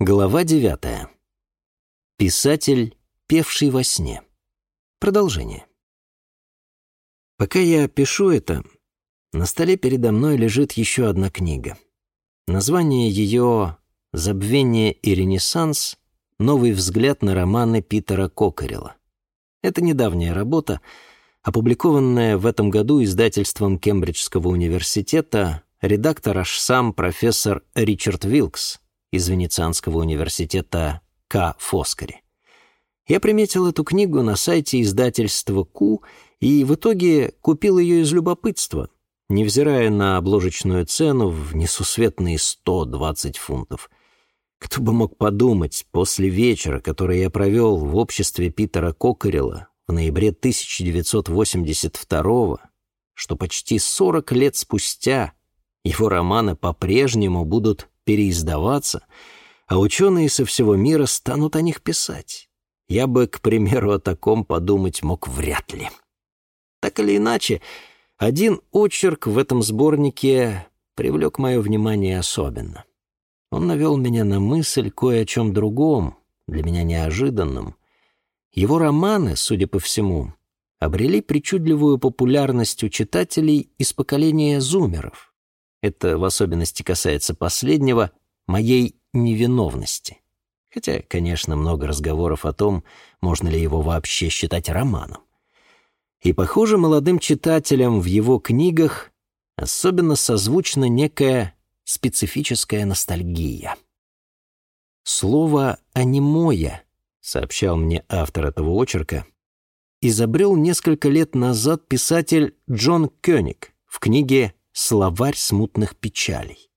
Глава девятая. Писатель, певший во сне. Продолжение. Пока я пишу это, на столе передо мной лежит еще одна книга. Название ее «Забвение и ренессанс. Новый взгляд на романы Питера Кокорела». Это недавняя работа, опубликованная в этом году издательством Кембриджского университета, редактор аж сам профессор Ричард Вилкс – из Венецианского университета К. Фоскари. Я приметил эту книгу на сайте издательства Ку и в итоге купил ее из любопытства, невзирая на обложечную цену в несусветные 120 фунтов. Кто бы мог подумать, после вечера, который я провел в обществе Питера Кокорела в ноябре 1982 что почти 40 лет спустя его романы по-прежнему будут переиздаваться, а ученые со всего мира станут о них писать. Я бы, к примеру, о таком подумать мог вряд ли. Так или иначе, один очерк в этом сборнике привлек мое внимание особенно. Он навел меня на мысль кое о чем другом, для меня неожиданном. Его романы, судя по всему, обрели причудливую популярность у читателей из поколения зумеров это в особенности касается последнего, моей невиновности. Хотя, конечно, много разговоров о том, можно ли его вообще считать романом. И, похоже, молодым читателям в его книгах особенно созвучна некая специфическая ностальгия. Слово «анимоя», сообщал мне автор этого очерка, изобрел несколько лет назад писатель Джон Кёник в книге «Словарь смутных печалей».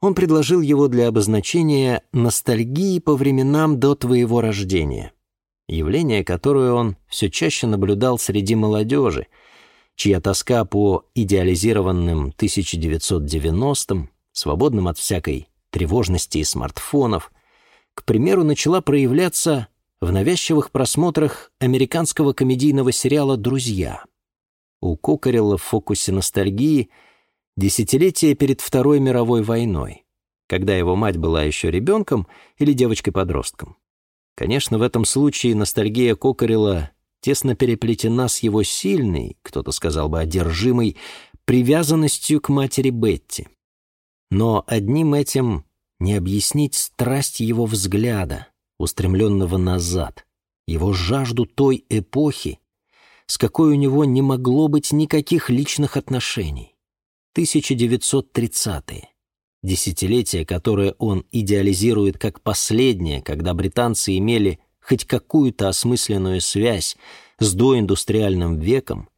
Он предложил его для обозначения ностальгии по временам до твоего рождения, явление, которое он все чаще наблюдал среди молодежи, чья тоска по идеализированным 1990-м, свободным от всякой тревожности и смартфонов, к примеру, начала проявляться в навязчивых просмотрах американского комедийного сериала «Друзья». У Кокорелла в фокусе ностальгии – Десятилетие перед Второй мировой войной, когда его мать была еще ребенком или девочкой-подростком. Конечно, в этом случае ностальгия Кокорела тесно переплетена с его сильной, кто-то сказал бы одержимой, привязанностью к матери Бетти. Но одним этим не объяснить страсть его взгляда, устремленного назад, его жажду той эпохи, с какой у него не могло быть никаких личных отношений. 1930-е. Десятилетие, которое он идеализирует как последнее, когда британцы имели хоть какую-то осмысленную связь с доиндустриальным веком,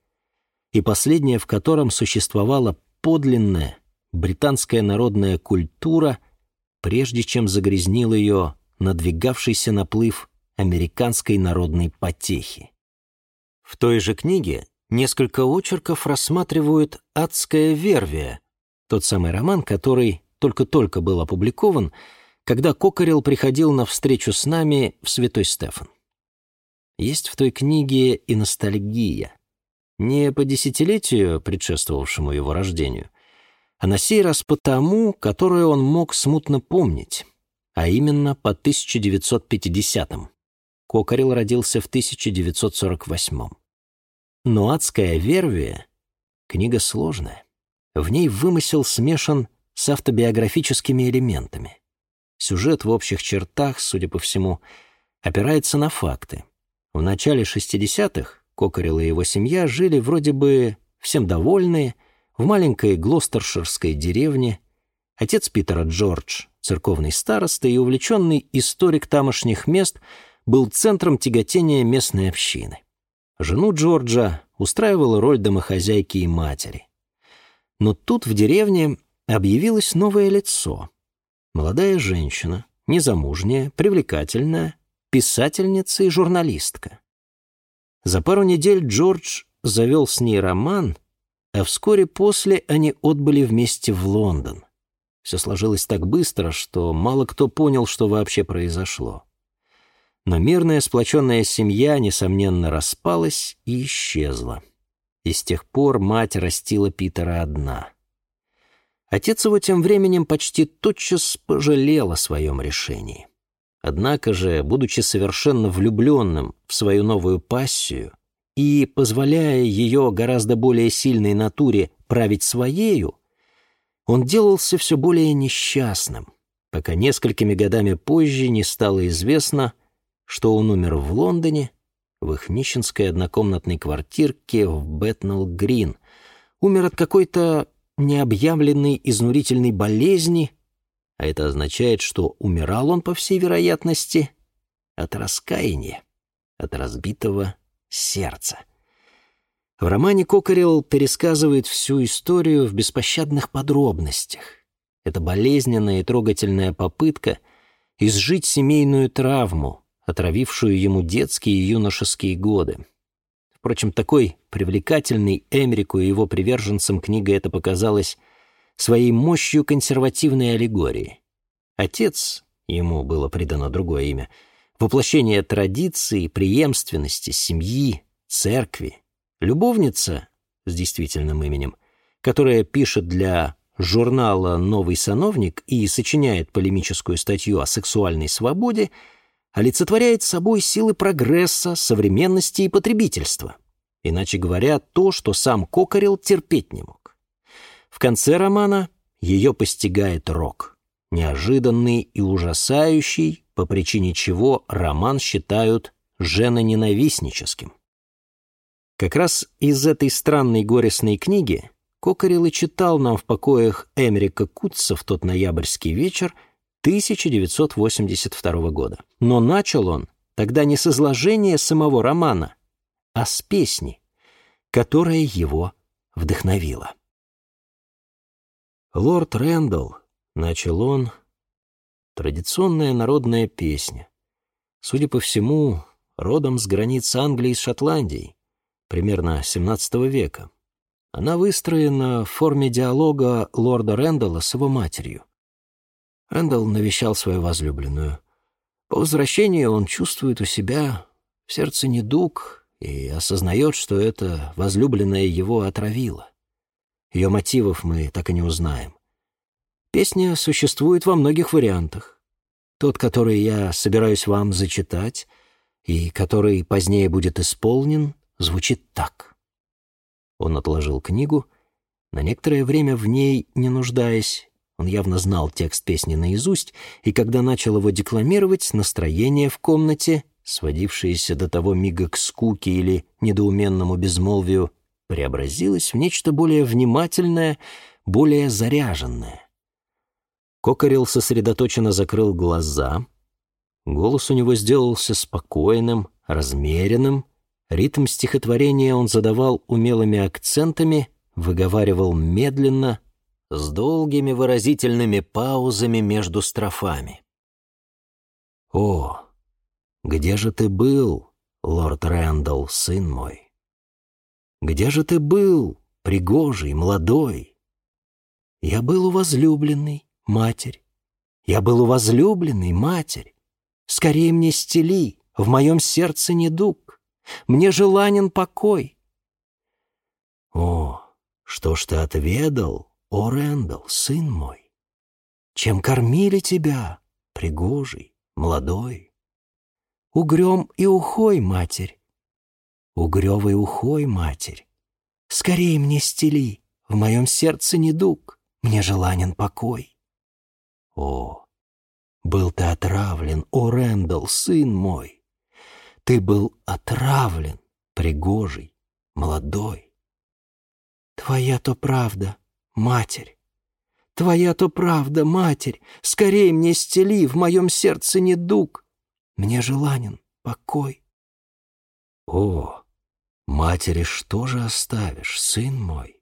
и последнее, в котором существовала подлинная британская народная культура, прежде чем загрязнил ее надвигавшийся наплыв американской народной потехи. В той же книге несколько очерков рассматривают «Адская вервия», тот самый роман, который только-только был опубликован, когда Кокорел приходил на встречу с нами в Святой Стефан. Есть в той книге и ностальгия. Не по десятилетию, предшествовавшему его рождению, а на сей раз по тому, которое он мог смутно помнить, а именно по 1950-м. Кокорел родился в 1948-м. Но «Адская вервия» — книга сложная. В ней вымысел смешан с автобиографическими элементами. Сюжет в общих чертах, судя по всему, опирается на факты. В начале 60-х Кокорел и его семья жили вроде бы всем довольные в маленькой глостерширской деревне. Отец Питера Джордж, церковный староста и увлеченный историк тамошних мест, был центром тяготения местной общины. Жену Джорджа устраивала роль домохозяйки и матери. Но тут в деревне объявилось новое лицо. Молодая женщина, незамужняя, привлекательная, писательница и журналистка. За пару недель Джордж завел с ней роман, а вскоре после они отбыли вместе в Лондон. Все сложилось так быстро, что мало кто понял, что вообще произошло. Но мирная сплоченная семья, несомненно, распалась и исчезла. И с тех пор мать растила Питера одна. Отец его тем временем почти тотчас пожалел о своем решении. Однако же, будучи совершенно влюбленным в свою новую пассию и позволяя ее гораздо более сильной натуре править своею, он делался все более несчастным, пока несколькими годами позже не стало известно, что он умер в Лондоне, в их нищенской однокомнатной квартирке в Бэтнелл-Грин, умер от какой-то необъявленной изнурительной болезни а это означает, что умирал он, по всей вероятности, от раскаяния, от разбитого сердца. В романе Кокорел пересказывает всю историю в беспощадных подробностях. Это болезненная и трогательная попытка изжить семейную травму, отравившую ему детские и юношеские годы. Впрочем, такой привлекательной Эмерику и его приверженцам книга эта показалась своей мощью консервативной аллегории. Отец, ему было придано другое имя, воплощение традиции, преемственности, семьи, церкви. Любовница с действительным именем, которая пишет для журнала «Новый сановник» и сочиняет полемическую статью о сексуальной свободе, олицетворяет собой силы прогресса, современности и потребительства. Иначе говоря, то, что сам Кокорил терпеть не мог. В конце романа ее постигает рок, неожиданный и ужасающий, по причине чего роман считают женоненавистническим. Как раз из этой странной горестной книги Кокорил и читал нам в покоях Эмерика Кутца в тот ноябрьский вечер 1982 года. Но начал он тогда не с изложения самого романа, а с песни, которая его вдохновила. «Лорд Рэндалл», — начал он, — традиционная народная песня. Судя по всему, родом с границ Англии и Шотландии, примерно XVII века. Она выстроена в форме диалога лорда Рэндалла с его матерью. Рэндалл навещал свою возлюбленную. По возвращении он чувствует у себя в сердце недуг и осознает, что это возлюбленная его отравила. Ее мотивов мы так и не узнаем. Песня существует во многих вариантах. Тот, который я собираюсь вам зачитать, и который позднее будет исполнен, звучит так. Он отложил книгу, на некоторое время в ней не нуждаясь, он явно знал текст песни наизусть, и когда начал его декламировать, настроение в комнате, сводившееся до того мига к скуке или недоуменному безмолвию, преобразилась в нечто более внимательное, более заряженное. Кокорил сосредоточенно закрыл глаза. Голос у него сделался спокойным, размеренным. Ритм стихотворения он задавал умелыми акцентами, выговаривал медленно, с долгими выразительными паузами между строфами. «О, где же ты был, лорд Рэндалл, сын мой? Где же ты был, пригожий, молодой? Я был у возлюбленной, матерь. Я был у возлюбленной, матерь. Скорее мне стели, в моем сердце недуг. Мне желанен покой. О, что ж ты отведал, о, Рэндалл, сын мой? Чем кормили тебя, пригожий, молодой? Угрем и ухой, матерь, угревой ухой, матерь. Скорей мне стели, в моем сердце недуг, мне желанен покой. О, был ты отравлен, о, Рэндалл, сын мой. Ты был отравлен, пригожий, молодой. Твоя то правда, матерь. Твоя то правда, матерь. Скорей мне стели, в моем сердце недуг. Мне желанен покой. О, Матери что же оставишь, сын мой?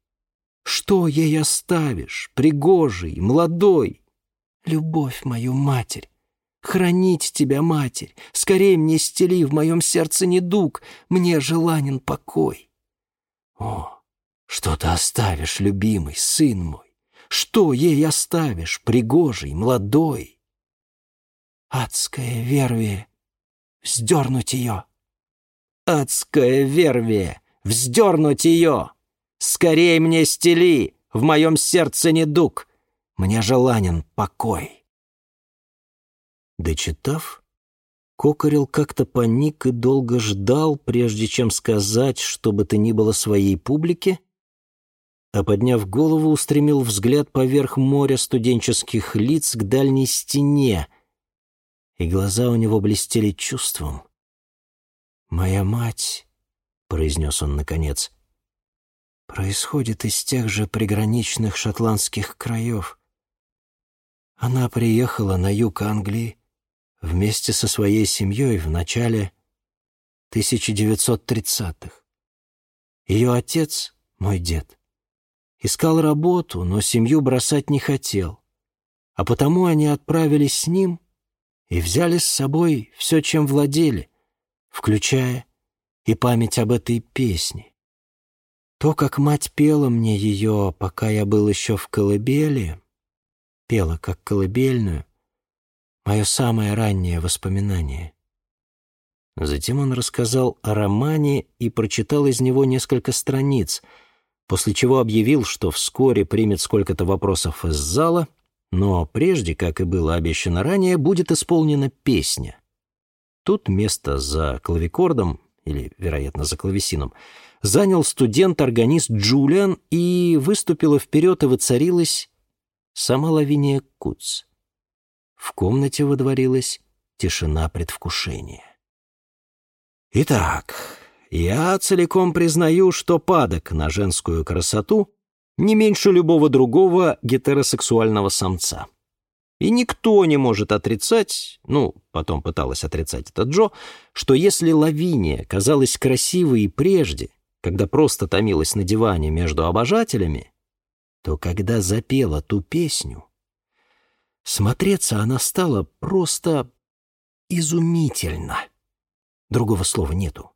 Что ей оставишь, пригожий, молодой? Любовь мою, матерь, хранить тебя, матерь, скорее мне стели в моем сердце недуг, мне желанен покой. О, что ты оставишь, любимый, сын мой? Что ей оставишь, пригожий, молодой? Адская вервие, вздернуть ее — Адская вервия! Вздернуть ее! Скорей мне стели! В моем сердце недуг! Мне желанен покой». Дочитав, Кокорел как-то паник и долго ждал, прежде чем сказать, что бы то ни было своей публике, а, подняв голову, устремил взгляд поверх моря студенческих лиц к дальней стене, и глаза у него блестели чувством. «Моя мать», — произнес он наконец, — «происходит из тех же приграничных шотландских краев. Она приехала на юг Англии, вместе со своей семьей в начале 1930-х. Ее отец, мой дед, искал работу, но семью бросать не хотел, а потому они отправились с ним и взяли с собой все, чем владели, включая и память об этой песне. То, как мать пела мне ее, пока я был еще в колыбели, пела как колыбельную, мое самое раннее воспоминание. Затем он рассказал о романе и прочитал из него несколько страниц, после чего объявил, что вскоре примет сколько-то вопросов из зала, но прежде, как и было обещано ранее, будет исполнена песня. Тут место за клавикордом, или, вероятно, за клавесином, занял студент-органист Джулиан, и выступила вперед и воцарилась сама Лавиния Куц. В комнате водворилась тишина предвкушения. Итак, я целиком признаю, что падок на женскую красоту не меньше любого другого гетеросексуального самца. И никто не может отрицать, ну, потом пыталась отрицать это Джо, что если Лавиния казалась красивой и прежде, когда просто томилась на диване между обожателями, то когда запела ту песню, Смотреться она стала просто изумительно. Другого слова нету.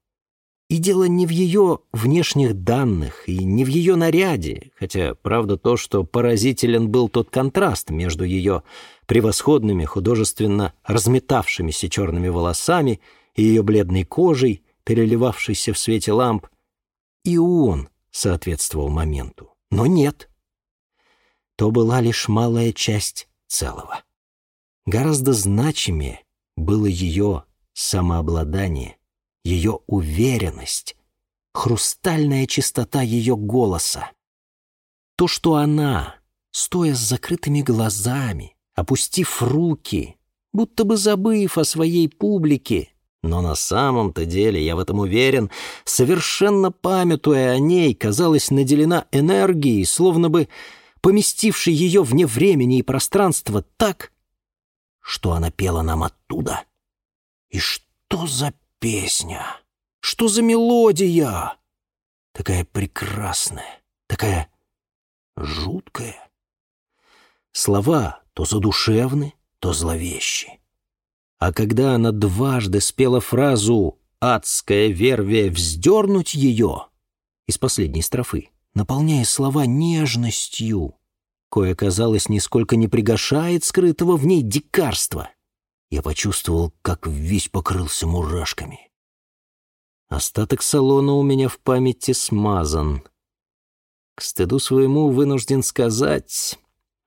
И дело не в ее внешних данных и не в ее наряде, хотя, правда, то, что поразителен был тот контраст между ее превосходными, художественно разметавшимися черными волосами и ее бледной кожей, переливавшейся в свете ламп, и он соответствовал моменту. Но нет. То была лишь малая часть целого. Гораздо значимее было ее самообладание, ее уверенность, хрустальная чистота ее голоса. То, что она, стоя с закрытыми глазами, опустив руки, будто бы забыв о своей публике, но на самом-то деле, я в этом уверен, совершенно памятуя о ней, казалась наделена энергией, словно бы поместивший ее вне времени и пространства так, что она пела нам оттуда. И что за песня? Что за мелодия? Такая прекрасная, такая жуткая. Слова то задушевны, то зловещи. А когда она дважды спела фразу «адская вервия вздернуть ее» из последней строфы, наполняя слова нежностью, кое, казалось, нисколько не пригашает скрытого в ней дикарства. Я почувствовал, как весь покрылся мурашками. Остаток салона у меня в памяти смазан. К стыду своему вынужден сказать,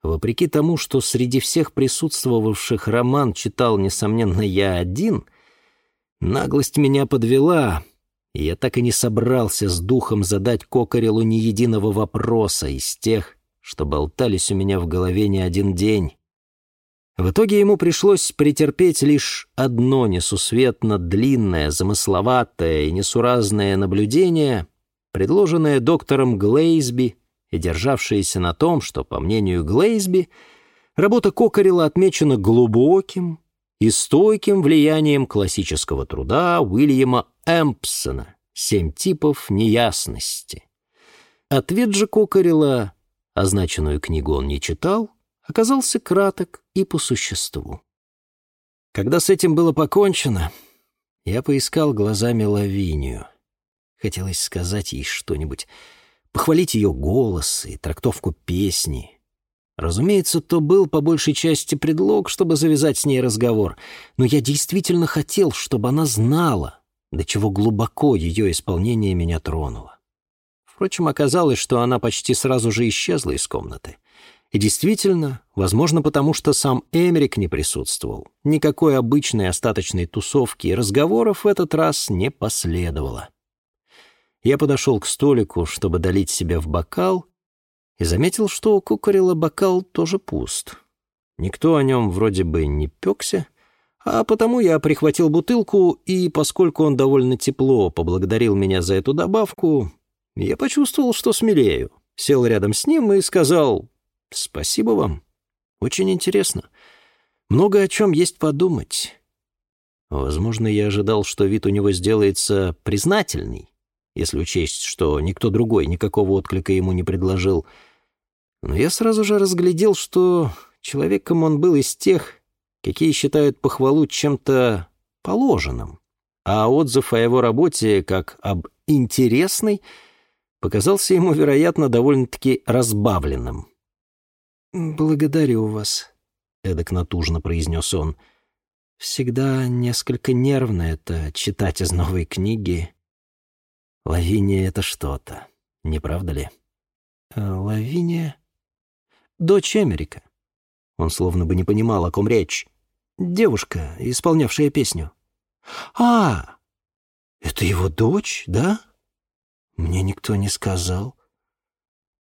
вопреки тому, что среди всех присутствовавших роман читал, несомненно, я один, наглость меня подвела, и я так и не собрался с духом задать Кокорелу ни единого вопроса из тех, что болтались у меня в голове не один день. В итоге ему пришлось претерпеть лишь одно несусветно длинное, замысловатое и несуразное наблюдение, предложенное доктором Глейсби и державшееся на том, что, по мнению Глейсби, работа Кокорела отмечена глубоким, и стойким влиянием классического труда Уильяма Эмпсона «Семь типов неясности». Ответ же Кокорела, означенную книгу он не читал, оказался краток и по существу. Когда с этим было покончено, я поискал глазами Лавинию. Хотелось сказать ей что-нибудь, похвалить ее голос и трактовку песни, Разумеется, то был по большей части предлог, чтобы завязать с ней разговор, но я действительно хотел, чтобы она знала, до чего глубоко ее исполнение меня тронуло. Впрочем, оказалось, что она почти сразу же исчезла из комнаты. И действительно, возможно, потому что сам Эмерик не присутствовал. Никакой обычной остаточной тусовки и разговоров в этот раз не последовало. Я подошел к столику, чтобы долить себе в бокал, и заметил, что у Кукарела бокал тоже пуст. Никто о нем вроде бы не пекся, а потому я прихватил бутылку, и поскольку он довольно тепло поблагодарил меня за эту добавку, я почувствовал, что смелею. Сел рядом с ним и сказал «Спасибо вам. Очень интересно. Много о чем есть подумать». Возможно, я ожидал, что вид у него сделается признательный, если учесть, что никто другой никакого отклика ему не предложил. Но я сразу же разглядел, что человеком он был из тех, какие считают похвалу чем-то положенным, а отзыв о его работе как об интересной показался ему, вероятно, довольно-таки разбавленным. «Благодарю вас», — эдак натужно произнес он. «Всегда несколько нервно это читать из новой книги». «Лавиния — это что-то, не правда ли?» «Э, «Лавиния?» «Дочь Эмерика». Он словно бы не понимал, о ком речь. «Девушка, исполнявшая песню». «А, это его дочь, да?» Мне никто не сказал.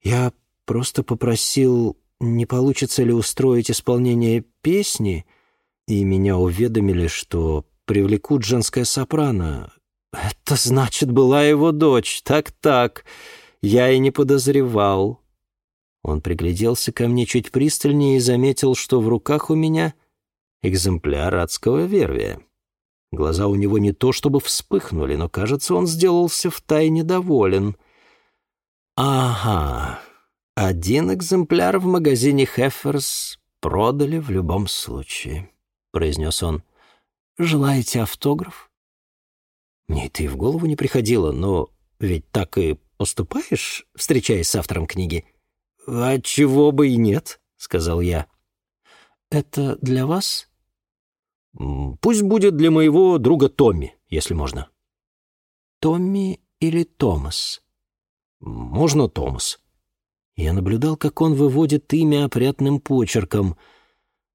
Я просто попросил не получится ли устроить исполнение песни, и меня уведомили, что привлекут женское сопрано. Это значит, была его дочь. Так-так, я и не подозревал. Он пригляделся ко мне чуть пристальнее и заметил, что в руках у меня экземпляр адского вервия. Глаза у него не то чтобы вспыхнули, но, кажется, он сделался втайне доволен. «Ага, один экземпляр в магазине Хефферс продали в любом случае, произнес он. Желаете автограф? Мне это и в голову не приходило, но ведь так и поступаешь, встречаясь с автором книги. А чего бы и нет, сказал я. Это для вас? Пусть будет для моего друга Томми, если можно. Томми или Томас? Можно Томас. Я наблюдал, как он выводит имя опрятным почерком.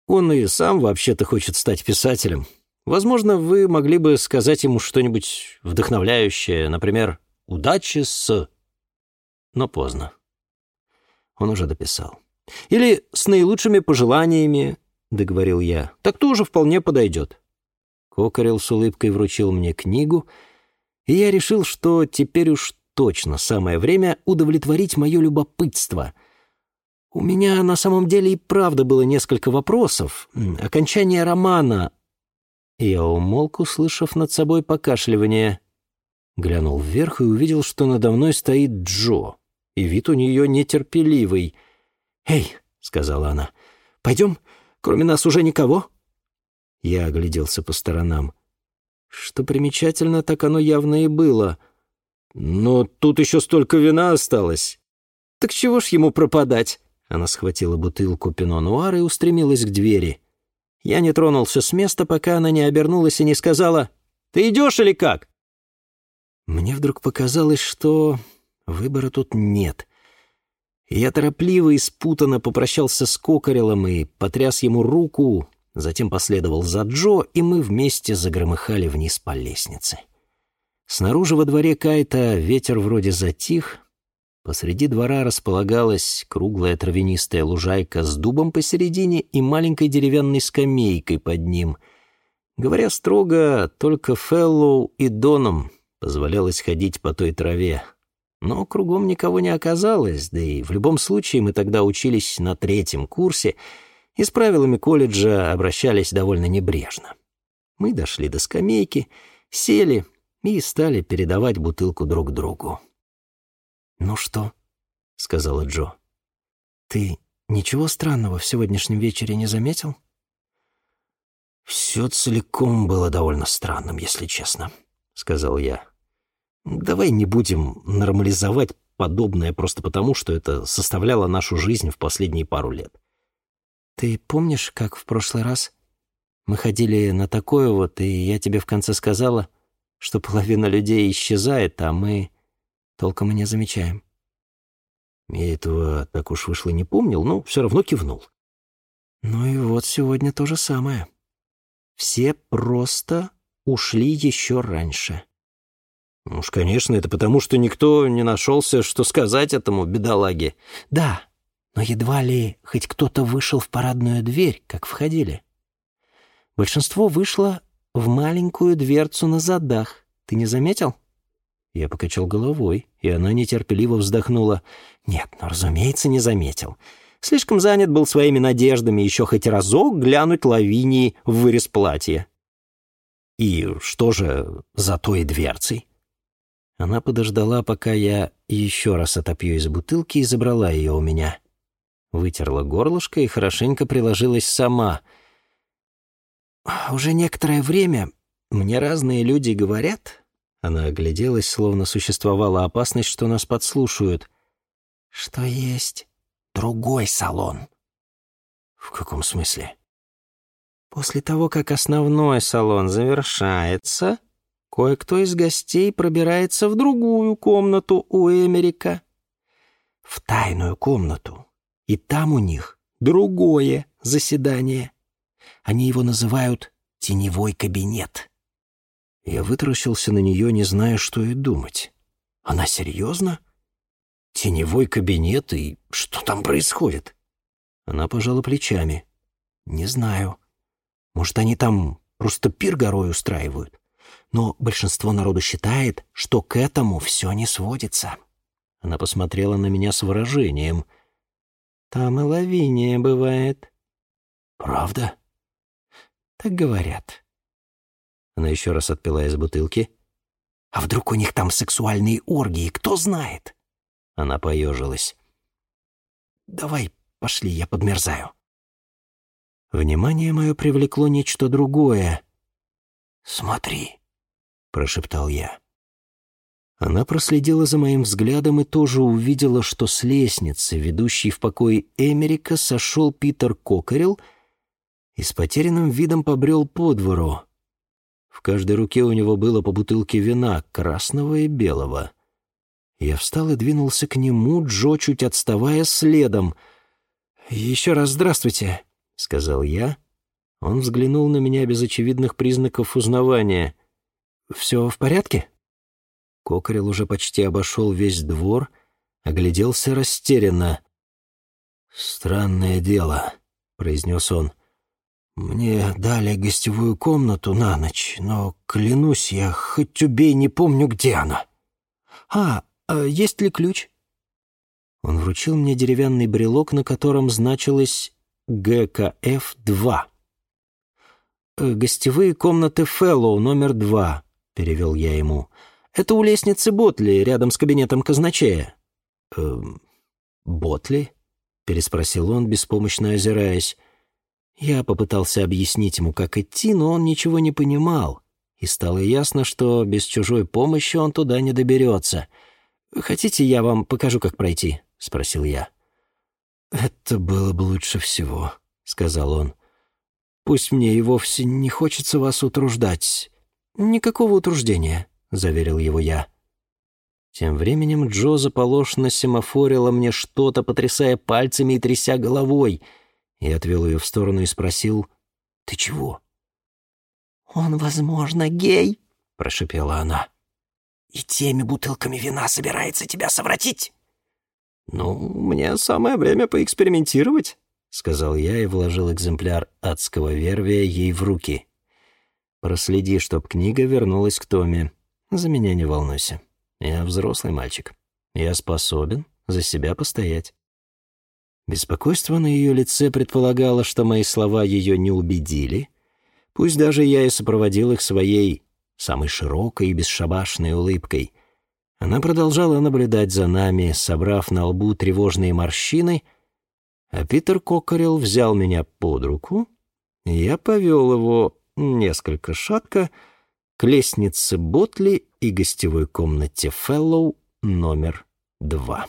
Он и сам вообще-то хочет стать писателем. Возможно, вы могли бы сказать ему что-нибудь вдохновляющее, например, «удачи с...» Но поздно. Он уже дописал. «Или с наилучшими пожеланиями», — договорил я. «Так тоже вполне подойдет». Кокорел с улыбкой вручил мне книгу, и я решил, что теперь уж точно самое время удовлетворить мое любопытство. У меня на самом деле и правда было несколько вопросов. Окончание романа... Я умолк, услышав над собой покашливание. Глянул вверх и увидел, что надо мной стоит Джо, и вид у нее нетерпеливый. «Эй!» — сказала она. «Пойдем? Кроме нас уже никого?» Я огляделся по сторонам. Что примечательно, так оно явно и было — но тут еще столько вина осталось. Так чего ж ему пропадать? Она схватила бутылку пино-нуара и устремилась к двери. Я не тронулся с места, пока она не обернулась и не сказала «Ты идешь или как?» Мне вдруг показалось, что выбора тут нет. Я торопливо и спутанно попрощался с Кокорелом и потряс ему руку, затем последовал за Джо, и мы вместе загромыхали вниз по лестнице. Снаружи во дворе Кайта ветер вроде затих. Посреди двора располагалась круглая травянистая лужайка с дубом посередине и маленькой деревянной скамейкой под ним. Говоря строго, только Феллоу и Доном позволялось ходить по той траве. Но кругом никого не оказалось, да и в любом случае мы тогда учились на третьем курсе и с правилами колледжа обращались довольно небрежно. Мы дошли до скамейки, сели и стали передавать бутылку друг другу. «Ну что?» — сказала Джо. «Ты ничего странного в сегодняшнем вечере не заметил?» «Все целиком было довольно странным, если честно», — сказал я. «Давай не будем нормализовать подобное просто потому, что это составляло нашу жизнь в последние пару лет». «Ты помнишь, как в прошлый раз мы ходили на такое вот, и я тебе в конце сказала...» что половина людей исчезает, а мы толком и не замечаем. Я этого так уж вышло не помнил, но все равно кивнул. Ну и вот сегодня то же самое. Все просто ушли еще раньше. Уж, конечно, это потому, что никто не нашелся, что сказать этому бедолаге. Да, но едва ли хоть кто-то вышел в парадную дверь, как входили. Большинство вышло в маленькую дверцу на задах. Ты не заметил? Я покачал головой, и она нетерпеливо вздохнула. Нет, ну, разумеется, не заметил. Слишком занят был своими надеждами еще хоть разок глянуть лавинии в вырез платья. И что же за той дверцей? Она подождала, пока я еще раз отопью из бутылки и забрала ее у меня. Вытерла горлышко и хорошенько приложилась сама. «Уже некоторое время мне разные люди говорят...» Она огляделась, словно существовала опасность, что нас подслушают. «Что есть другой салон». «В каком смысле?» «После того, как основной салон завершается, кое-кто из гостей пробирается в другую комнату у Эмерика. В тайную комнату, и там у них другое заседание. Они его называют «теневой кабинет». Я вытаращился на нее, не зная, что и думать. Она серьезно? Теневой кабинет и что там происходит? Она пожала плечами. Не знаю. Может, они там просто пир горой устраивают. Но большинство народу считает, что к этому все не сводится. Она посмотрела на меня с выражением — там и лавиния бывает. Правда? Так говорят. Она еще раз отпила из бутылки. А вдруг у них там сексуальные оргии, кто знает? Она поежилась. Давай, пошли, я подмерзаю. Внимание мое привлекло нечто другое. «Смотри», — прошептал я. Она проследила за моим взглядом и тоже увидела, что с лестницы, ведущей в покой Эмерика, сошел Питер Кокорил и с потерянным видом побрел по двору. В каждой руке у него было по бутылке вина, красного и белого. Я встал и двинулся к нему, Джо чуть отставая следом. «Еще раз здравствуйте», — сказал я. Он взглянул на меня без очевидных признаков узнавания. «Все в порядке?» Кокорел уже почти обошел весь двор, огляделся растерянно. «Странное дело», — произнес он. «Мне дали гостевую комнату на ночь, но, клянусь, я хоть убей не помню, где она». «А, а есть ли ключ?» Он вручил мне деревянный брелок, на котором значилось ГКФ-2. «Э, «Гостевые комнаты Фэллоу, номер два», — перевел я ему. Это у лестницы Ботли, рядом с кабинетом казначея». «Эм, Ботли?» — переспросил он, беспомощно озираясь. Я попытался объяснить ему, как идти, но он ничего не понимал, и стало ясно, что без чужой помощи он туда не доберется. «Хотите, я вам покажу, как пройти?» — спросил я. «Это было бы лучше всего», — сказал он. «Пусть мне и вовсе не хочется вас утруждать. Никакого утруждения. — заверил его я. Тем временем Джо заполошно семафорила мне что-то, потрясая пальцами и тряся головой. Я отвел ее в сторону и спросил, «Ты чего?» «Он, возможно, гей», — прошепела она. «И теми бутылками вина собирается тебя совратить». «Ну, мне самое время поэкспериментировать», — сказал я и вложил экземпляр адского вервия ей в руки. «Проследи, чтоб книга вернулась к Томе. За меня не волнуйся. Я взрослый мальчик. Я способен за себя постоять. Беспокойство на ее лице предполагало, что мои слова ее не убедили. Пусть даже я и сопроводил их своей самой широкой и бесшабашной улыбкой. Она продолжала наблюдать за нами, собрав на лбу тревожные морщины, а Питер Кокорел взял меня под руку, и я повел его несколько шатко, к лестнице Ботли и гостевой комнате Фэллоу номер два.